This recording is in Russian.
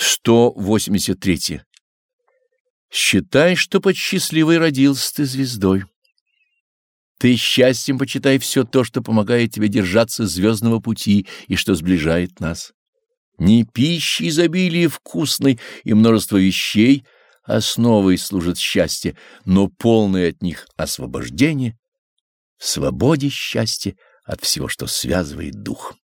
183. Считай, что под счастливой родился ты звездой. Ты счастьем почитай все то, что помогает тебе держаться звездного пути и что сближает нас. Не пищи изобилие вкусной и множество вещей основой служит счастье, но полное от них освобождение, в свободе счастья от всего, что связывает дух.